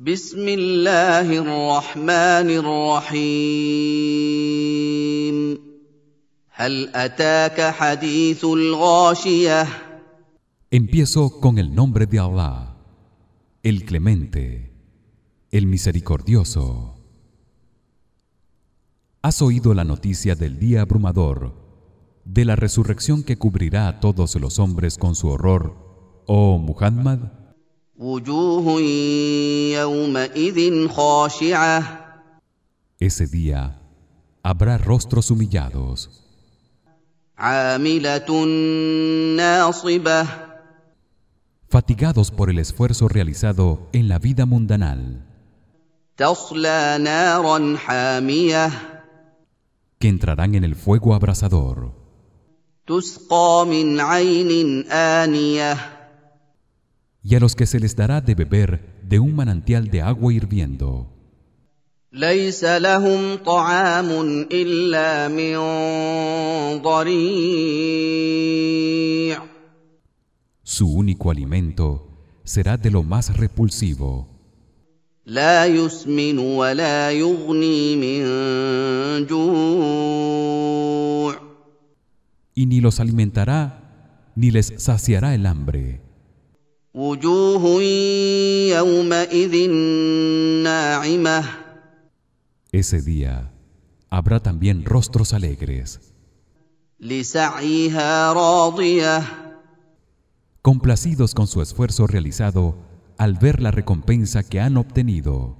بسم الله الرحمن الرحيم هل اتاك حديث الغاشيه Empiezo con el nombre de Allah, el Clemente, el Misericordioso. ¿Has oído la noticia del día abrumador, de la resurrección que cubrirá a todos los hombres con su horror, oh Muhammad? Ese día habrá rostros humillados. Fatigados por el esfuerzo realizado en la vida mundanal. Que entrarán en el fuego abrasador y a los que se les dará de beber de un manantial de agua hirviendo. ليس لهم طعام الا من ضريع Su único alimento será de lo más repulsivo, لا يسمن ولا يغني من جوع y ni los alimentará ni les saciará el hambre. Ese día habrá también rostros alegres. Complacidos con su esfuerzo realizado al ver la recompensa que han obtenido.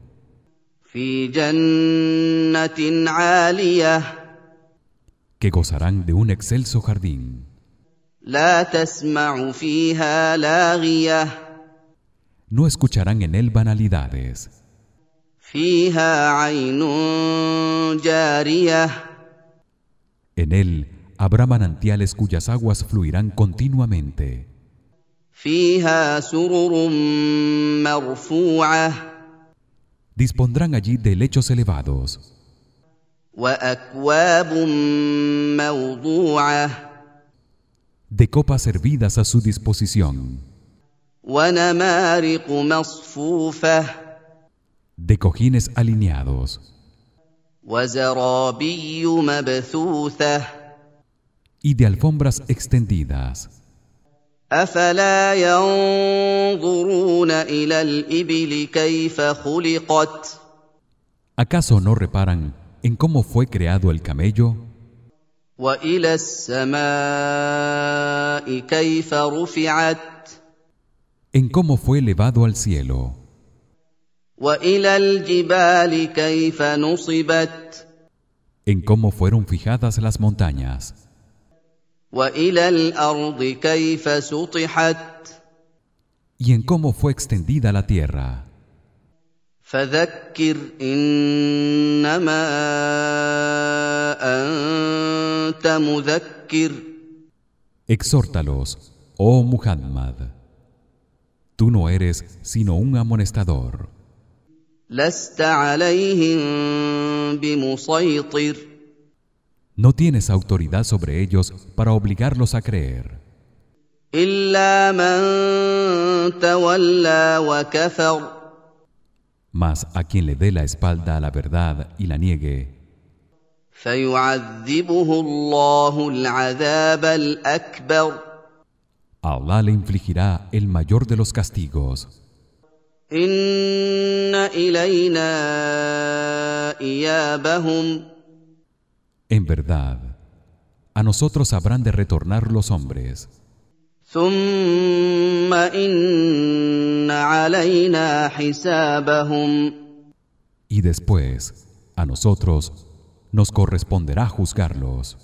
Que gozarán de un excelso jardín. لا تسمع فيها لاغيه No escucharán en él banalidades. فيها عين جاريه En él habrá manantiales cuyas aguas fluirán continuamente. فيها سرر مرفوعه Dispondrán allí de lechos elevados, واكواب موضوعه de copas servidas a su disposición, ونمارق مصفوفه de cojines alineados, وزرابي مبثوثه y de alfombras extendidas. افلا ينظرون الى الابل كيف خلقت ¿Acaso no reparan en cómo fue creado el camello والى السماء كيف رفعت en cómo fue elevado al cielo والى الجبال كيف نصبت en cómo fueron fijadas las montañas والى الارض كيف سطحت y en cómo fue extendida la tierra فذكر انما انت مذكر exhórtalos oh Muhammad tú no eres sino un amonestador لست عليهم بمسيطر no tienes autoridad sobre ellos para obligarlos a creer الا من تولى وكفر mas a quien le dé la espalda a la verdad y la niegue. Allah le infligirá el mayor de los castigos. En verdad a nosotros habrán de retornar los hombres. ثم ان علينا حسابهم y después a nosotros nos corresponderá juzgarlos